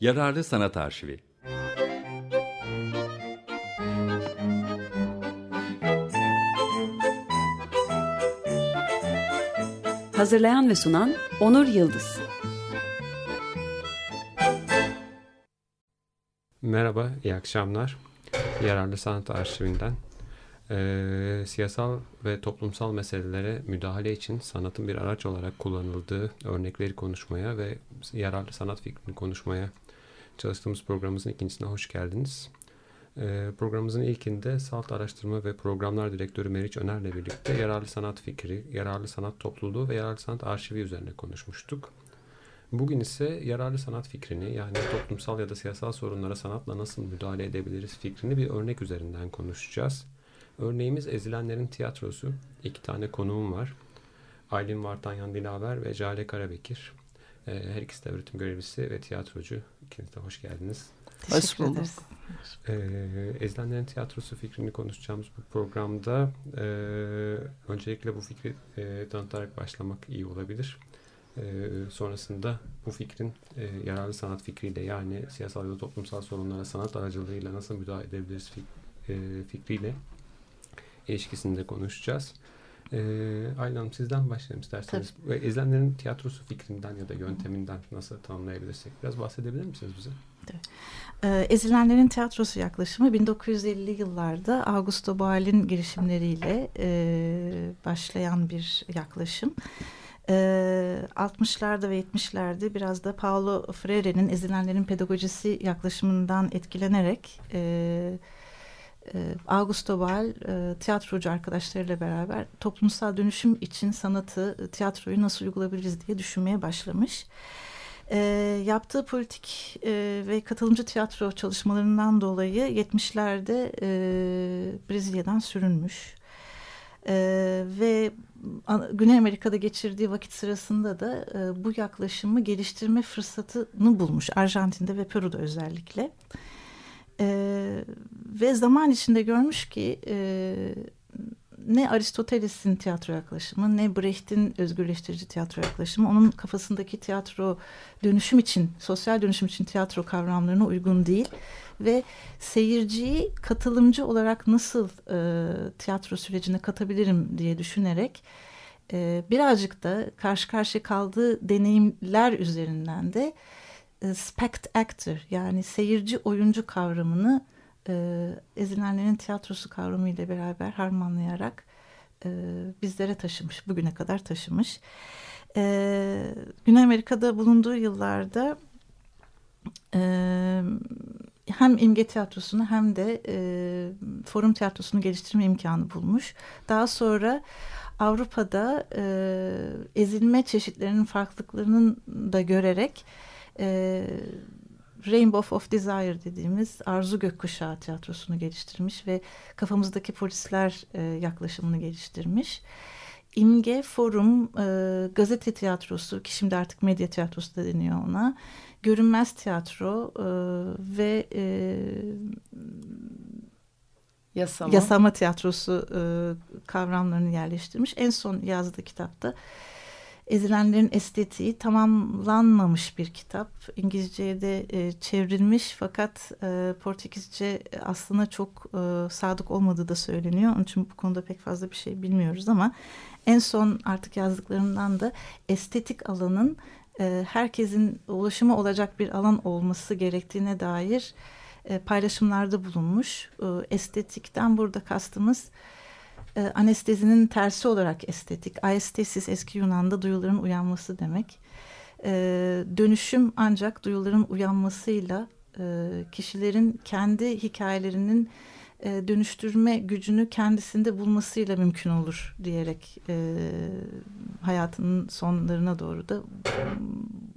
Yararlı Sanat Arşivi. Hazırlayan ve sunan Onur Yıldız. Merhaba, iyi akşamlar. Yararlı Sanat Arşivinden. E, siyasal ve toplumsal meselelere müdahale için sanatın bir araç olarak kullanıldığı örnekleri konuşmaya ve yararlı sanat fikrini konuşmaya çalıştığımız programımızın ikincisine hoş geldiniz. E, programımızın ilkinde Salt Araştırma ve Programlar Direktörü Meriç Öner'le birlikte yararlı sanat fikri, yararlı sanat topluluğu ve yararlı sanat arşivi üzerine konuşmuştuk. Bugün ise yararlı sanat fikrini yani toplumsal ya da siyasal sorunlara sanatla nasıl müdahale edebiliriz fikrini bir örnek üzerinden konuşacağız. Örneğimiz Ezilenlerin Tiyatrosu. İki tane konuğum var. Aylin Vartanyan Dilaver ve Jale Karabekir. Ee, her ikisi de öğretim görevlisi ve tiyatrocu. İkiniz de hoş geldiniz. Hoş bulduk. Ee, Ezilenlerin Tiyatrosu fikrini konuşacağımız bu programda e, öncelikle bu fikri e, tanıtarak başlamak iyi olabilir. E, sonrasında bu fikrin e, yararlı sanat fikriyle yani siyasal ya da toplumsal sorunlara sanat aracılığıyla nasıl müdahale edebiliriz fik, e, fikriyle ilişkisinde konuşacağız. E, Ayla Hanım sizden başlayalım isterseniz. Ve izlenenlerin tiyatrosu fikrinden ya da yönteminden nasıl tanımlayabilirsek biraz bahsedebilir misiniz bize? Ee, Ezilenlerin tiyatrosu yaklaşımı 1950'li yıllarda Augusto Boal'in girişimleriyle e, başlayan bir yaklaşım. E, 60'larda ve 70'lerde biraz da Paulo Freire'nin ezilenlerin pedagojisi yaklaşımından etkilenerek e, Augusto Boal e, tiyatrocu arkadaşlarıyla beraber toplumsal dönüşüm için sanatı, e, tiyatroyu nasıl uygulayabiliriz diye düşünmeye başlamış. E, yaptığı politik e, ve katılımcı tiyatro çalışmalarından dolayı 70'lerde e, Brezilya'dan sürünmüş. E, ve Güney Amerika'da geçirdiği vakit sırasında da e, bu yaklaşımı geliştirme fırsatını bulmuş. Arjantin'de ve Peru'da özellikle. E, ve zaman içinde görmüş ki e, ne Aristoteles'in tiyatro yaklaşımı ne Brecht'in özgürleştirici tiyatro yaklaşımı onun kafasındaki tiyatro dönüşüm için, sosyal dönüşüm için tiyatro kavramlarına uygun değil. Ve seyirciyi katılımcı olarak nasıl e, tiyatro sürecine katabilirim diye düşünerek e, birazcık da karşı karşıya kaldığı deneyimler üzerinden de e, spect actor yani seyirci oyuncu kavramını e, ezilenlerin tiyatrosu kavramı ile beraber harmanlayarak e, bizlere taşımış, bugüne kadar taşımış. E, Güney Amerika'da bulunduğu yıllarda e, hem imge tiyatrosunu hem de e, forum tiyatrosunu geliştirme imkanı bulmuş. Daha sonra Avrupa'da e, ezilme çeşitlerinin farklılıklarını da görerek e, Rainbow of Desire dediğimiz Arzu Gökkuşağı tiyatrosunu geliştirmiş ve kafamızdaki polisler e, yaklaşımını geliştirmiş. İmge, Forum, e, Gazete Tiyatrosu ki şimdi artık medya tiyatrosu da deniyor ona. Görünmez Tiyatro e, ve e, Yasama. Yasama Tiyatrosu e, kavramlarını yerleştirmiş. En son yazdığı kitapta Ezilenlerin Estetiği tamamlanmamış bir kitap. İngilizceye de e, çevrilmiş fakat e, Portekizce aslında çok e, sadık olmadığı da söyleniyor. Onun için bu konuda pek fazla bir şey bilmiyoruz ama en son artık yazdıklarından da estetik alanın e, herkesin ulaşımı olacak bir alan olması gerektiğine dair e, paylaşımlarda bulunmuş. E, estetikten burada kastımız e, anestezinin tersi olarak estetik. Aestesis eski Yunan'da duyuların uyanması demek. E, dönüşüm ancak duyuların uyanmasıyla e, kişilerin kendi hikayelerinin e, dönüştürme gücünü kendisinde bulmasıyla mümkün olur diyerek e, hayatının sonlarına doğru da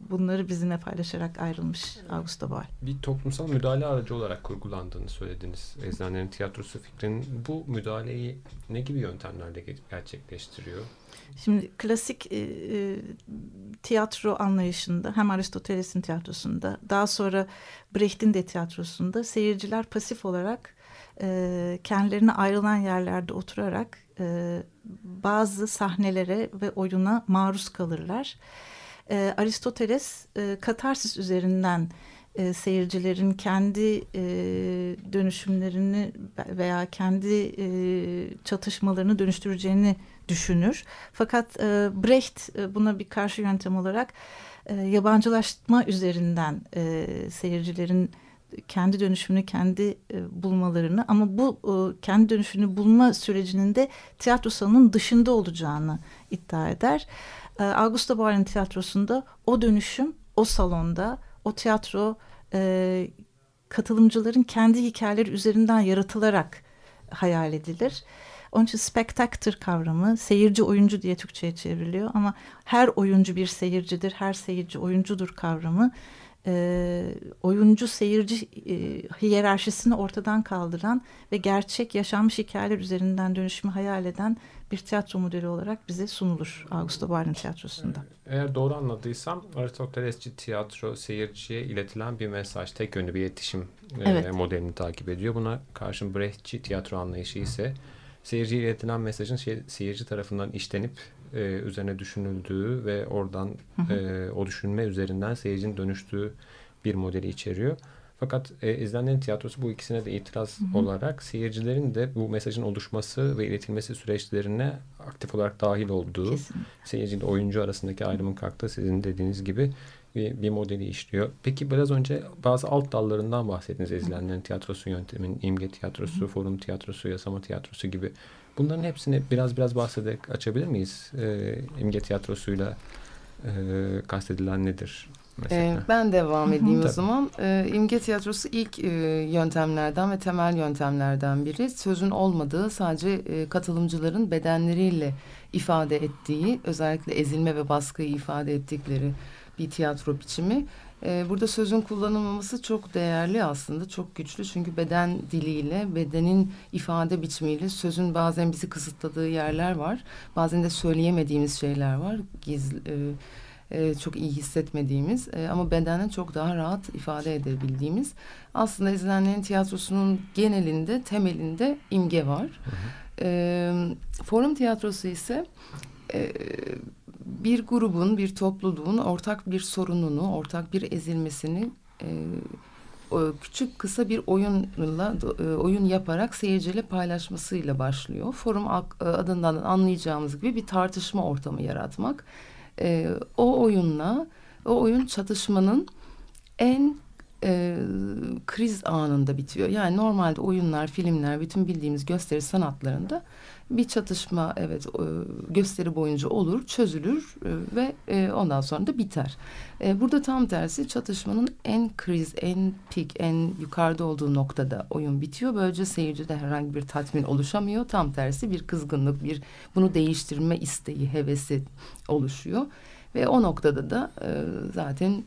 bunları bizimle paylaşarak ayrılmış Augusto Boal. Bir toplumsal müdahale aracı olarak kurgulandığını söylediniz. Eczanelerin tiyatrosu fikrinin bu müdahaleyi ne gibi yöntemlerle gerçekleştiriyor? Şimdi klasik e, e, tiyatro anlayışında hem Aristoteles'in tiyatrosunda daha sonra Brecht'in de tiyatrosunda seyirciler pasif olarak e, kendilerine ayrılan yerlerde oturarak e, bazı sahnelere ve oyuna maruz kalırlar. E, Aristoteles e, katarsis üzerinden e, seyircilerin kendi e, dönüşümlerini veya kendi e, çatışmalarını dönüştüreceğini düşünür. Fakat e, Brecht e, buna bir karşı yöntem olarak e, yabancılaşma üzerinden e, seyircilerin kendi dönüşümünü kendi e, bulmalarını ama bu e, kendi dönüşümünü bulma sürecinin de tiyatro salonunun dışında olacağını iddia eder. E, Augusto Boal'in tiyatrosunda o dönüşüm o salonda o tiyatro e, katılımcıların kendi hikayeleri üzerinden yaratılarak hayal edilir. Onun için spectator kavramı seyirci oyuncu diye Türkçe'ye çevriliyor ama her oyuncu bir seyircidir, her seyirci oyuncudur kavramı e, oyuncu seyirci e, hiyerarşisini ortadan kaldıran ve gerçek yaşanmış hikayeler üzerinden dönüşümü hayal eden bir tiyatro modeli olarak bize sunulur Augusto Boal'in tiyatrosunda. Eğer doğru anladıysam Aristotelesçi tiyatro seyirciye iletilen bir mesaj, tek yönlü bir iletişim e, evet. e, modelini takip ediyor. Buna karşın Brechtçi tiyatro anlayışı ise seyirciye iletilen mesajın şey, seyirci tarafından işlenip e, üzerine düşünüldüğü ve oradan. E, o düşünme üzerinden seyircinin dönüştüğü bir modeli içeriyor. Fakat e, izlenen tiyatrosu bu ikisine de itiraz hı hı. olarak seyircilerin de bu mesajın oluşması ve iletilmesi süreçlerine aktif olarak dahil olduğu, seyirci ile oyuncu arasındaki ayrımın kalktığı sizin dediğiniz gibi bir, bir modeli işliyor. Peki biraz önce bazı alt dallarından bahsettiniz ezilenlerin tiyatrosu yöntemin, imge tiyatrosu, hı hı. forum tiyatrosu, yasama tiyatrosu gibi. Bunların hepsini biraz biraz bahsederek açabilir miyiz? E, imge tiyatrosuyla e, kastedilen nedir? Mesela? Ee, ben devam edeyim o zaman. Ee, imge tiyatrosu ilk e, yöntemlerden ve temel yöntemlerden biri. Sözün olmadığı sadece e, katılımcıların bedenleriyle ifade ettiği, özellikle ezilme ve baskıyı ifade ettikleri bir tiyatro biçimi. Ee, burada sözün kullanılmaması çok değerli aslında, çok güçlü. Çünkü beden diliyle, bedenin ifade biçimiyle sözün bazen bizi kısıtladığı yerler var. Bazen de söyleyemediğimiz şeyler var. Gizli, e, e, çok iyi hissetmediğimiz e, ama bedenen çok daha rahat ifade edebildiğimiz. Aslında izlenenlerin tiyatrosunun genelinde, temelinde imge var. Hı hı. E, forum tiyatrosu ise... E, bir grubun, bir topluluğun ortak bir sorununu, ortak bir ezilmesini e, küçük kısa bir oyunla e, oyun yaparak seyirciyle paylaşmasıyla başlıyor. Forum e, adından anlayacağımız gibi bir tartışma ortamı yaratmak. E, o oyunla, o oyun çatışmanın en e, kriz anında bitiyor. Yani normalde oyunlar, filmler, bütün bildiğimiz gösteri sanatlarında bir çatışma evet e, gösteri boyunca olur, çözülür e, ve e, ondan sonra da biter. Burada tam tersi çatışmanın en kriz, en pik, en yukarıda olduğu noktada oyun bitiyor. Böylece seyircide herhangi bir tatmin oluşamıyor. Tam tersi bir kızgınlık, bir bunu değiştirme isteği, hevesi oluşuyor. Ve o noktada da zaten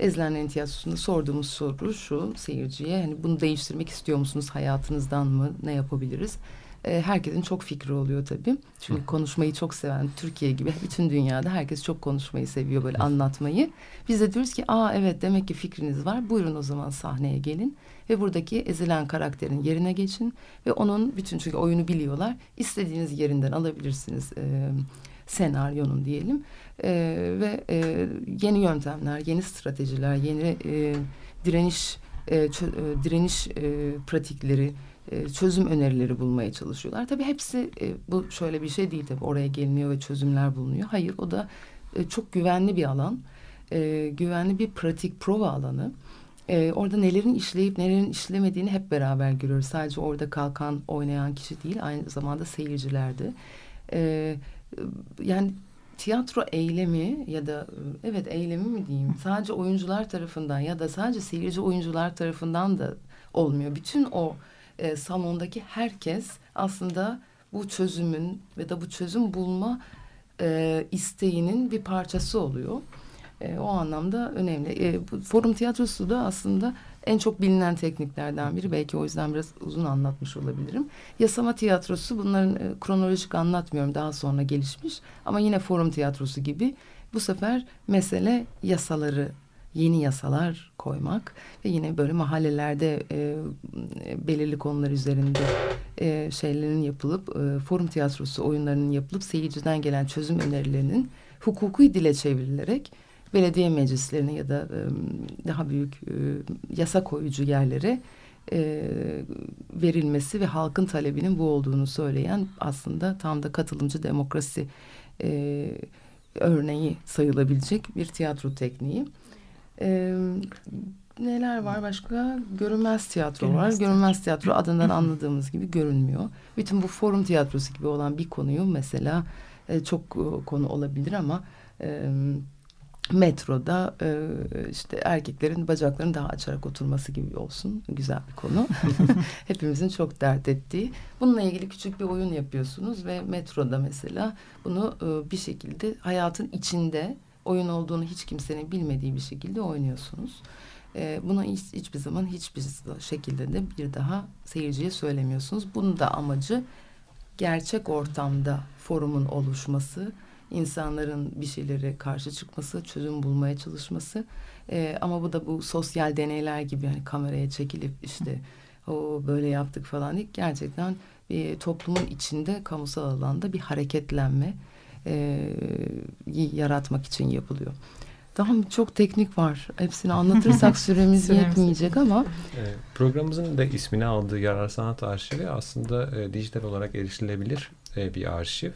Ezilenlerin tiyatrosunda sorduğumuz soru şu seyirciye. Hani bunu değiştirmek istiyor musunuz hayatınızdan mı? Ne yapabiliriz? E, herkesin çok fikri oluyor tabii. Çünkü Hı. konuşmayı çok seven Türkiye gibi bütün dünyada herkes çok konuşmayı seviyor böyle Hı. anlatmayı. Biz de diyoruz ki aa evet demek ki fikriniz var. Buyurun o zaman sahneye gelin ve buradaki ezilen karakterin yerine geçin ve onun bütün çünkü oyunu biliyorlar. İstediğiniz yerinden alabilirsiniz. E, senaryonun diyelim e, ve e, yeni yöntemler, yeni stratejiler, yeni e, direniş e, çö, e, direniş e, pratikleri e, çözüm önerileri bulmaya çalışıyorlar. Tabii hepsi e, bu şöyle bir şey değil tabii oraya geliniyor ve çözümler bulunuyor. Hayır o da çok güvenli bir alan. güvenli bir pratik prova alanı. orada nelerin işleyip nelerin işlemediğini hep beraber görüyoruz. Sadece orada kalkan oynayan kişi değil aynı zamanda seyircilerdi. yani tiyatro eylemi ya da evet eylemi mi diyeyim sadece oyuncular tarafından ya da sadece seyirci oyuncular tarafından da olmuyor. Bütün o e, salondaki herkes aslında bu çözümün ve da bu çözüm bulma e, isteğinin bir parçası oluyor. E, o anlamda önemli. E, bu forum tiyatrosu da aslında en çok bilinen tekniklerden biri. Belki o yüzden biraz uzun anlatmış olabilirim. Yasama tiyatrosu bunların e, kronolojik anlatmıyorum daha sonra gelişmiş. Ama yine forum tiyatrosu gibi bu sefer mesele yasaları yeni yasalar koymak ve yine böyle mahallelerde e, belirli konular üzerinde e, şeylerin yapılıp e, forum tiyatrosu oyunlarının yapılıp seyirciden gelen çözüm önerilerinin hukuki dile çevrilerek belediye meclislerine ya da e, daha büyük e, yasa koyucu yerlere e, verilmesi ve halkın talebinin bu olduğunu söyleyen aslında tam da katılımcı demokrasi e, örneği sayılabilecek bir tiyatro tekniği. E, neler var başka? Görünmez tiyatro Görünmez var. Tiyatro. Görünmez tiyatro adından anladığımız gibi görünmüyor. Bütün bu forum tiyatrosu gibi olan bir konuyu mesela e, çok konu olabilir ama e, metroda e, işte erkeklerin bacaklarını daha açarak oturması gibi olsun. Güzel bir konu. Hepimizin çok dert ettiği. Bununla ilgili küçük bir oyun yapıyorsunuz ve metroda mesela bunu e, bir şekilde hayatın içinde oyun olduğunu hiç kimsenin bilmediği bir şekilde oynuyorsunuz. E, bunu hiç, hiçbir zaman hiçbir şekilde de bir daha seyirciye söylemiyorsunuz. Bunun da amacı gerçek ortamda forumun oluşması, insanların bir şeylere karşı çıkması, çözüm bulmaya çalışması. E, ama bu da bu sosyal deneyler gibi hani kameraya çekilip işte o böyle yaptık falan değil. Gerçekten bir toplumun içinde kamusal alanda bir hareketlenme e, yaratmak için yapılıyor. Daha çok teknik var. Hepsini anlatırsak süremiz yetmeyecek ama. Programımızın da ismini aldığı Yarar Sanat Arşivi aslında e, dijital olarak erişilebilir e, bir arşiv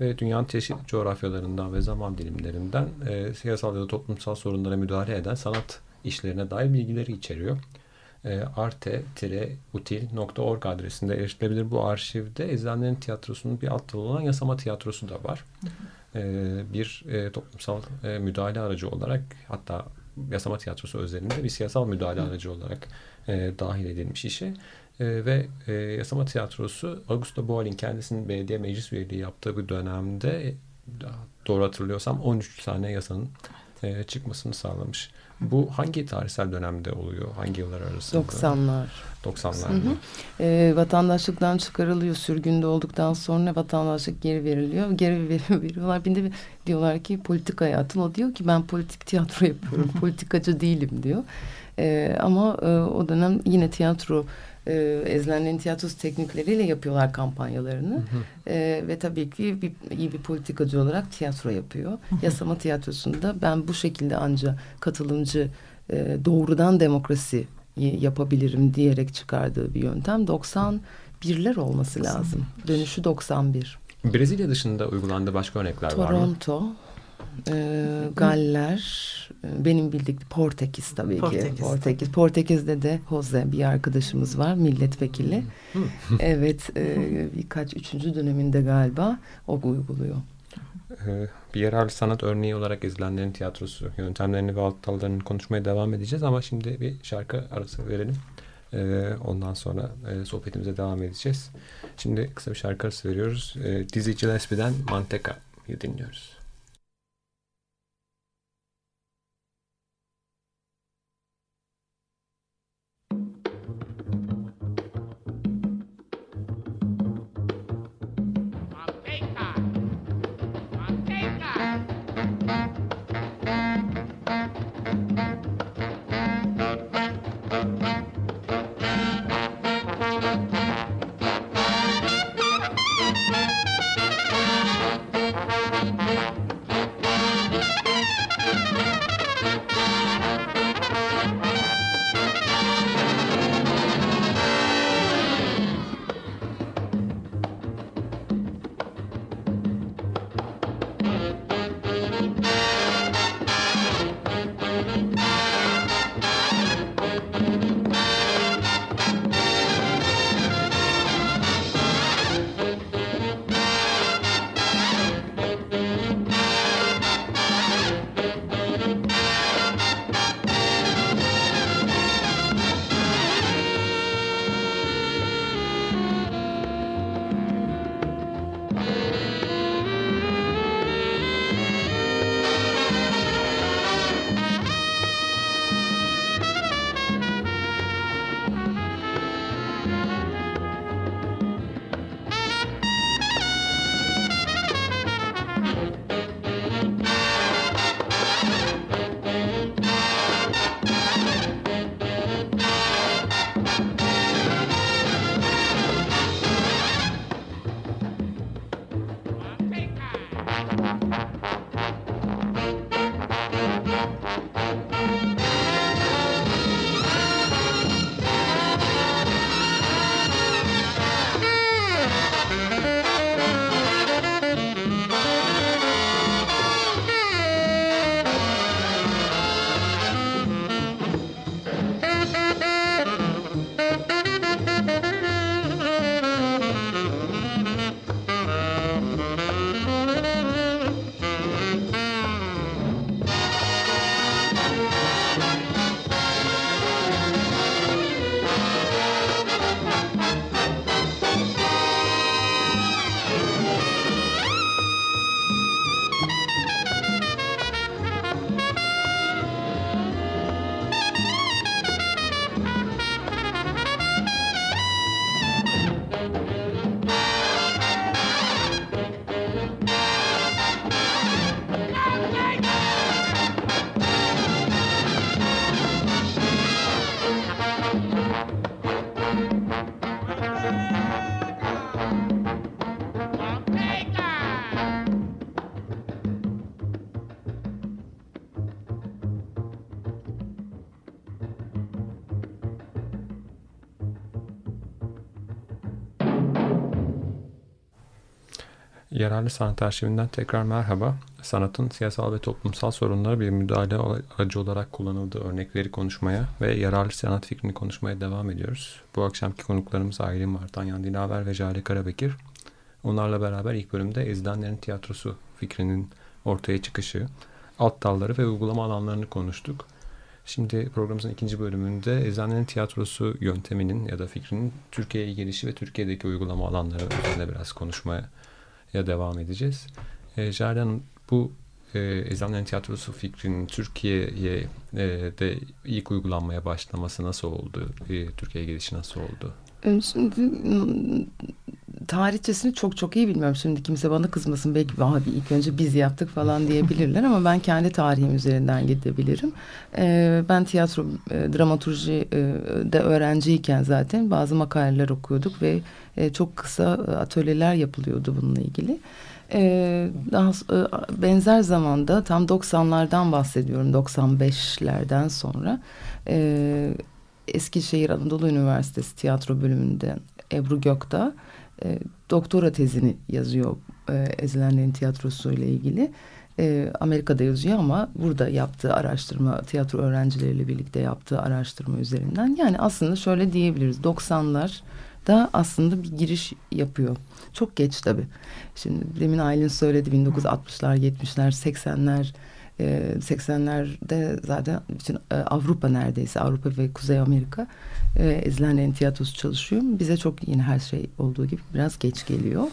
ve dünyanın çeşitli coğrafyalarından ve zaman dilimlerinden e, siyasal ya da toplumsal sorunlara müdahale eden sanat işlerine dair bilgileri içeriyor. E, arte-util.org adresinde erişilebilir bu arşivde Eczanelerin Tiyatrosu'nun bir alt dalı olan Yasama Tiyatrosu da var. E, bir e, toplumsal e, müdahale aracı olarak hatta Yasama Tiyatrosu özelinde bir siyasal müdahale aracı olarak e, dahil edilmiş işe. E, ve e, Yasama Tiyatrosu Augusto Boal'in kendisinin belediye meclis üyeliği yaptığı bir dönemde doğru hatırlıyorsam 13 tane yasanın e, çıkmasını sağlamış. Bu hangi tarihsel dönemde oluyor? Hangi yıllar arasında? 90'lar. 90'lar. E, vatandaşlıktan çıkarılıyor. Sürgünde olduktan sonra vatandaşlık geri veriliyor. Geri veriyorlar. Bir de diyorlar ki politik hayatın. O diyor ki ben politik tiyatro yapıyorum. Politikacı değilim diyor. E, ama e, o dönem yine tiyatro e, ezilenlerin tiyatrosu teknikleriyle yapıyorlar kampanyalarını. Hı hı. E, ve tabii ki bir, iyi bir politikacı olarak tiyatro yapıyor. Hı hı. Yasama tiyatrosunda ben bu şekilde anca katılımcı e, doğrudan demokrasi yapabilirim diyerek çıkardığı bir yöntem. 91'ler olması lazım. Dönüşü 91. Brezilya dışında uygulandığı başka örnekler Toronto, var mı? Toronto, e, Galler, benim bildik Portekiz tabii Portekiz. ki. Portekiz. Portekiz'de de Jose bir arkadaşımız var milletvekili. evet e, birkaç üçüncü döneminde galiba o uyguluyor. Ee, bir yerel sanat örneği olarak izlenenlerin tiyatrosu yöntemlerini ve alt dallarını konuşmaya devam edeceğiz ama şimdi bir şarkı arası verelim. Ee, ondan sonra e, sohbetimize devam edeceğiz. Şimdi kısa bir şarkı arası veriyoruz. Ee, Dizzy Gillespie'den Manteca'yı dinliyoruz. Yararlı Sanat Arşivinden tekrar merhaba. Sanatın siyasal ve toplumsal sorunlara bir müdahale aracı olarak kullanıldığı örnekleri konuşmaya ve yararlı sanat fikrini konuşmaya devam ediyoruz. Bu akşamki konuklarımız Aylin Vartanyan Dilaver ve Jale Karabekir. Onlarla beraber ilk bölümde Ezilenlerin Tiyatrosu fikrinin ortaya çıkışı, alt dalları ve uygulama alanlarını konuştuk. Şimdi programımızın ikinci bölümünde Ezilenlerin Tiyatrosu yönteminin ya da fikrinin Türkiye'ye gelişi ve Türkiye'deki uygulama alanları üzerine biraz konuşmaya devam edeceğiz. E, Jale bu e, Eczanelerin Tiyatrosu fikrinin Türkiye'ye e, de ilk uygulanmaya başlaması nasıl oldu? E, Türkiye'ye gelişi nasıl oldu? E, şimdi tarihçesini çok çok iyi bilmiyorum. Şimdi kimse bana kızmasın. Belki abi ilk önce biz yaptık falan diyebilirler ama ben kendi tarihim üzerinden gidebilirim. Ee, ben tiyatro, e, dramaturji e, de öğrenciyken zaten bazı makaleler okuyorduk ve e, çok kısa atölyeler yapılıyordu bununla ilgili. Ee, daha e, benzer zamanda tam 90'lardan bahsediyorum 95'lerden sonra e, Eskişehir Anadolu Üniversitesi tiyatro bölümünden Ebru Gökdağ e, doktora tezini yazıyor e, Ezilenlerin tiyatrosu ile ilgili. E, Amerika'da yazıyor ama burada yaptığı araştırma tiyatro öğrencileriyle birlikte yaptığı araştırma üzerinden. Yani aslında şöyle diyebiliriz 90'lar da aslında bir giriş yapıyor. Çok geç tabii. Şimdi demin Aylin söyledi 1960'lar, 70'ler, 80'ler 80'lerde zaten bütün e, Avrupa neredeyse Avrupa ve Kuzey Amerika e, ezilenlerin tiyatrosu çalışıyor. Bize çok yine her şey olduğu gibi biraz geç geliyor.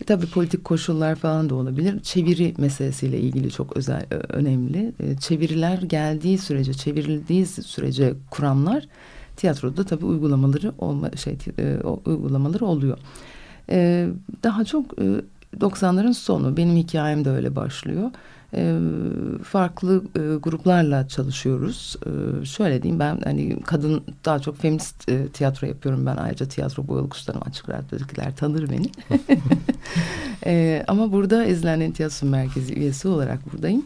E, tabii politik koşullar falan da olabilir. Çeviri meselesiyle ilgili çok özel e, önemli. E, çeviriler geldiği sürece, çevrildiği sürece kuramlar tiyatroda tabii uygulamaları olma şey e, uygulamaları oluyor. Daha çok e, 90'ların sonu benim hikayem de öyle başlıyor. E, farklı e, gruplarla çalışıyoruz. E, şöyle diyeyim ben hani kadın daha çok feminist e, tiyatro yapıyorum ben ayrıca tiyatro boyalı kuşlarım açık radyodakiler tanır beni. e, ama burada Ezilenlerin Tiyatro Merkezi üyesi olarak buradayım.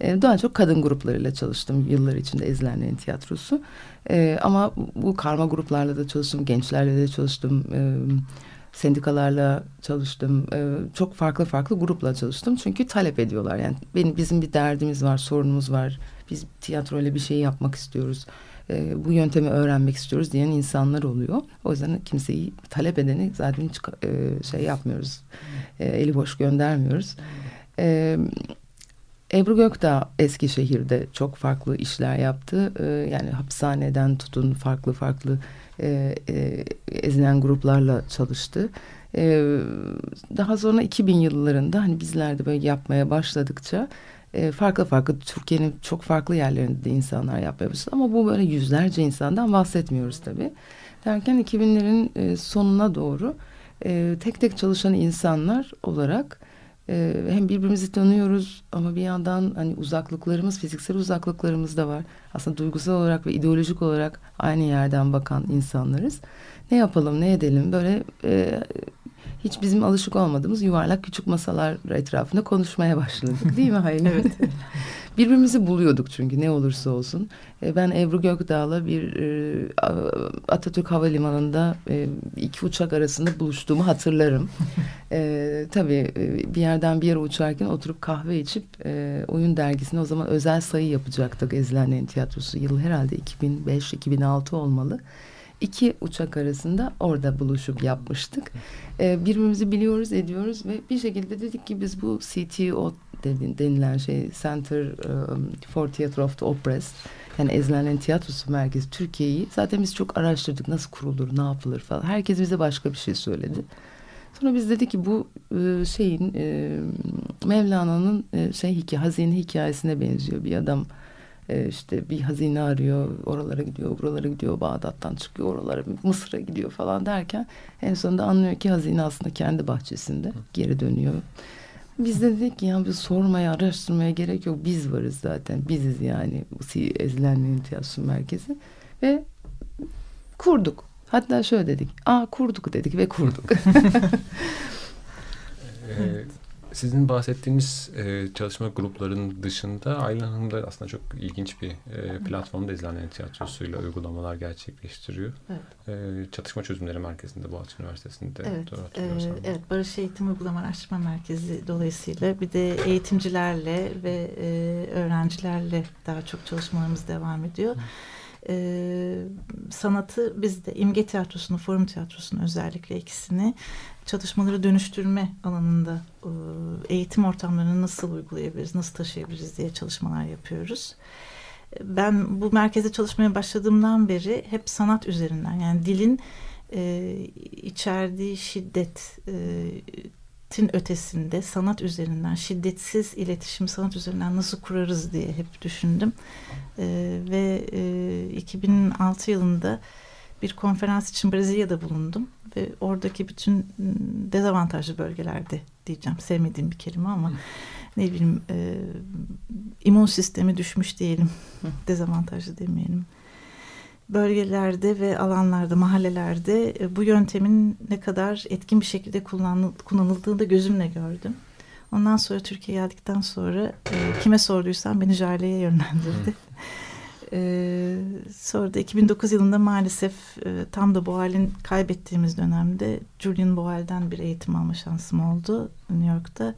E, daha çok kadın gruplarıyla çalıştım yıllar içinde Ezilenlerin Tiyatrosu. E, ama bu karma gruplarla da çalıştım, gençlerle de çalıştım. E, sendikalarla çalıştım. E, çok farklı farklı grupla çalıştım. Çünkü talep ediyorlar. Yani benim bizim bir derdimiz var, sorunumuz var. Biz tiyatro ile bir şey yapmak istiyoruz. E, bu yöntemi öğrenmek istiyoruz diyen insanlar oluyor. O yüzden kimseyi talep edeni zaten hiç e, şey yapmıyoruz. E, eli boş göndermiyoruz. E, Ebru Gökdağ Eskişehir'de çok farklı işler yaptı. Yani hapishaneden tutun farklı farklı e, e, ezilen gruplarla çalıştı. E, daha sonra 2000 yıllarında hani bizler de böyle yapmaya başladıkça e, farklı farklı Türkiye'nin çok farklı yerlerinde de insanlar yapmaya başladı. Ama bu böyle yüzlerce insandan bahsetmiyoruz tabii. Derken 2000'lerin e, sonuna doğru e, tek tek çalışan insanlar olarak ee, hem birbirimizi tanıyoruz ama bir yandan hani uzaklıklarımız, fiziksel uzaklıklarımız da var. Aslında duygusal olarak ve ideolojik olarak aynı yerden bakan insanlarız. Ne yapalım, ne edelim böyle e, hiç bizim alışık olmadığımız yuvarlak küçük masalar etrafında konuşmaya başladık değil mi Hayri? evet. Birbirimizi buluyorduk çünkü ne olursa olsun. E, ben Ebru Gökdağ'la bir e, Atatürk Havalimanı'nda e, iki uçak arasında buluştuğumu hatırlarım. e, tabii e, bir yerden bir yere uçarken oturup kahve içip e, oyun dergisine o zaman özel sayı yapacaktık Ezilenlerin Tiyatrosu. Yıl herhalde 2005-2006 olmalı iki uçak arasında orada buluşup yapmıştık. Ee, birbirimizi biliyoruz, ediyoruz ve bir şekilde dedik ki biz bu CTO denilen şey Center for Theatre of the Oppressed yani ezilenlerin tiyatrosu merkezi Türkiye'yi zaten biz çok araştırdık nasıl kurulur ne yapılır falan herkes bize başka bir şey söyledi. Sonra biz dedik ki bu şeyin Mevlana'nın şey hikaye hazine hikayesine benziyor bir adam işte bir hazine arıyor oralara gidiyor buralara gidiyor Bağdat'tan çıkıyor oralara Mısır'a gidiyor falan derken en sonunda anlıyor ki hazine aslında kendi bahçesinde geri dönüyor. Biz de dedik ki ya biz sormaya araştırmaya gerek yok biz varız zaten biziz yani bu ezilenlerin tiyatro merkezi ve kurduk. Hatta şöyle dedik. Aa kurduk dedik ve kurduk. ee, sizin bahsettiğiniz e, çalışma gruplarının dışında Aylan Hanım da aslında çok ilginç bir e, platformda izlenen tiyatrosuyla uygulamalar gerçekleştiriyor. Evet. E, Çatışma Çözümleri Merkezi'nde Boğaziçi Üniversitesi'nde. Evet, e, evet Barış Eğitim Uygulama Araştırma Merkezi dolayısıyla bir de eğitimcilerle ve e, öğrencilerle daha çok çalışmalarımız devam ediyor. Hı e, sanatı biz de imge tiyatrosunu, forum tiyatrosunu özellikle ikisini çalışmaları dönüştürme alanında e, eğitim ortamlarını nasıl uygulayabiliriz, nasıl taşıyabiliriz diye çalışmalar yapıyoruz. Ben bu merkeze çalışmaya başladığımdan beri hep sanat üzerinden yani dilin e, içerdiği şiddet, e, şiddetin ötesinde sanat üzerinden, şiddetsiz iletişim sanat üzerinden nasıl kurarız diye hep düşündüm. E, ve e, 2006 yılında bir konferans için Brezilya'da bulundum ve oradaki bütün ıı, dezavantajlı bölgelerde diyeceğim sevmediğim bir kelime ama ne bileyim e, immün sistemi düşmüş diyelim dezavantajlı demeyelim bölgelerde ve alanlarda, mahallelerde e, bu yöntemin ne kadar etkin bir şekilde kullanıldığını da gözümle gördüm. Ondan sonra Türkiye geldikten sonra e, kime sorduysam beni Jale'ye yönlendirdi. Ee, sonra da 2009 yılında maalesef e, tam da Boal'in kaybettiğimiz dönemde Julian Boal'den bir eğitim alma şansım oldu New York'ta.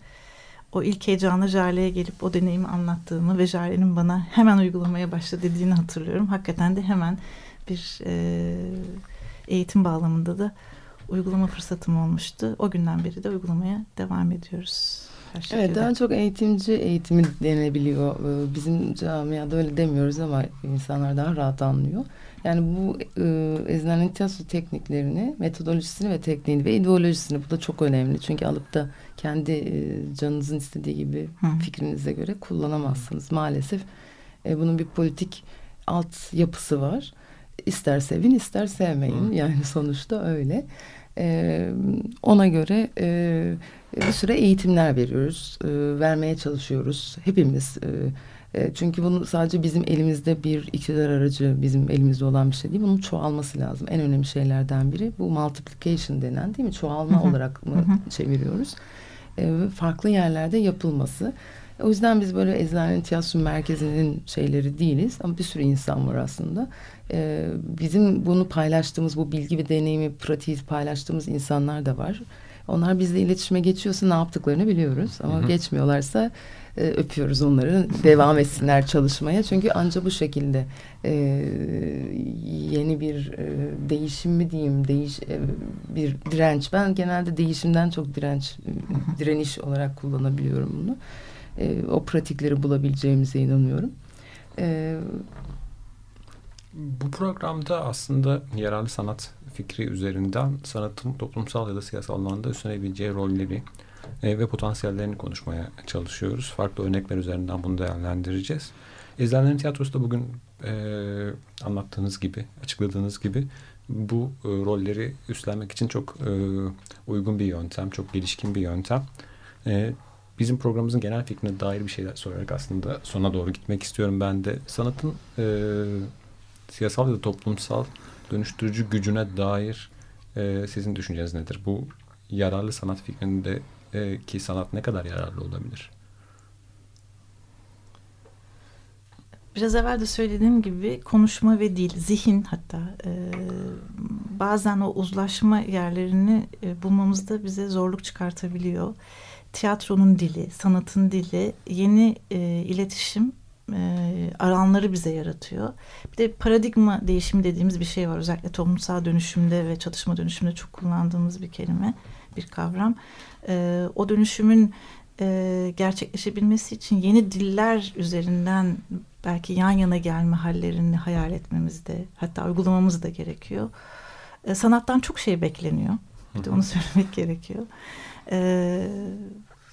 O ilk heyecanla Jale'ye gelip o deneyimi anlattığımı ve Jale'nin bana hemen uygulamaya başla dediğini hatırlıyorum. Hakikaten de hemen bir e, eğitim bağlamında da uygulama fırsatım olmuştu. O günden beri de uygulamaya devam ediyoruz. Evet daha çok eğitimci eğitimi denebiliyor. Ee, bizim camiada öyle demiyoruz ama insanlar daha rahat anlıyor. Yani bu e, Ezner'in tiyatro tekniklerini, metodolojisini ve tekniğini ve ideolojisini bu da çok önemli. Çünkü alıp da kendi e, canınızın istediği gibi Hı. fikrinize göre kullanamazsınız. Maalesef e, bunun bir politik alt yapısı var. İster sevin ister sevmeyin. Hı. Yani sonuçta öyle. E, ona göre e, bir süre eğitimler veriyoruz. E, vermeye çalışıyoruz. Hepimiz e, e, çünkü bunu sadece bizim elimizde bir iktidar aracı bizim elimizde olan bir şey değil. Bunun çoğalması lazım. En önemli şeylerden biri bu multiplication denen değil mi? Çoğalma olarak mı çeviriyoruz? E, farklı yerlerde yapılması. O yüzden biz böyle eczanenin tiyatro merkezinin şeyleri değiliz ama bir sürü insan var aslında. Ee, bizim bunu paylaştığımız bu bilgi ve deneyimi, pratiği paylaştığımız insanlar da var. Onlar bizle iletişime geçiyorsa ne yaptıklarını biliyoruz ama Hı-hı. geçmiyorlarsa e, öpüyoruz onları. Devam etsinler çalışmaya. Çünkü anca bu şekilde e, yeni bir e, değişim mi diyeyim, değiş e, bir direnç. Ben genelde değişimden çok direnç, Hı-hı. direniş olarak kullanabiliyorum bunu. E, o pratikleri bulabileceğimize inanıyorum. E, bu programda aslında yararlı sanat fikri üzerinden sanatın toplumsal ya da siyasal alanda üstlenebileceği rolleri e, ve potansiyellerini konuşmaya çalışıyoruz. Farklı örnekler üzerinden bunu değerlendireceğiz. İzleyenlerin tiyatrosu da bugün e, anlattığınız gibi, açıkladığınız gibi bu e, rolleri üstlenmek için çok e, uygun bir yöntem, çok gelişkin bir yöntem. E, bizim programımızın genel fikrine dair bir şeyler sorarak aslında sona doğru gitmek istiyorum ben de. Sanatın e, siyasal ya da toplumsal dönüştürücü gücüne dair e, sizin düşünceniz nedir? Bu yararlı sanat fikrinde e, ki sanat ne kadar yararlı olabilir? Biraz evvel de söylediğim gibi konuşma ve dil, zihin hatta e, bazen o uzlaşma yerlerini e, bulmamızda bize zorluk çıkartabiliyor. Tiyatronun dili, sanatın dili, yeni e, iletişim e, alanları bize yaratıyor. Bir de paradigma değişimi dediğimiz bir şey var. Özellikle toplumsal dönüşümde ve çalışma dönüşümde çok kullandığımız bir kelime, bir kavram. E, o dönüşümün e, gerçekleşebilmesi için yeni diller üzerinden belki yan yana gelme hallerini hayal etmemiz de hatta uygulamamız da gerekiyor. E, sanattan çok şey bekleniyor. Bir de onu söylemek gerekiyor. E,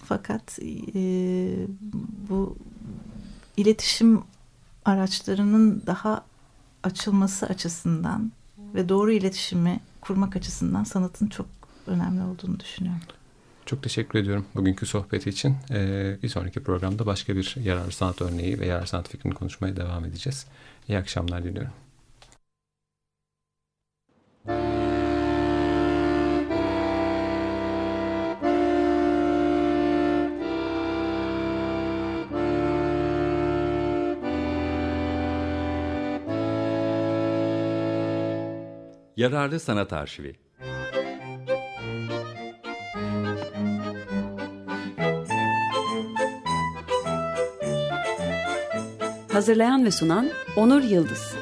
fakat e, bu iletişim araçlarının daha açılması açısından ve doğru iletişimi kurmak açısından sanatın çok önemli olduğunu düşünüyorum. Çok teşekkür ediyorum bugünkü sohbeti için. Ee, bir sonraki programda başka bir yararlı sanat örneği ve yararlı sanat fikrini konuşmaya devam edeceğiz. İyi akşamlar diliyorum. Yararlı Sanat Arşivi. Hazırlayan ve sunan Onur Yıldız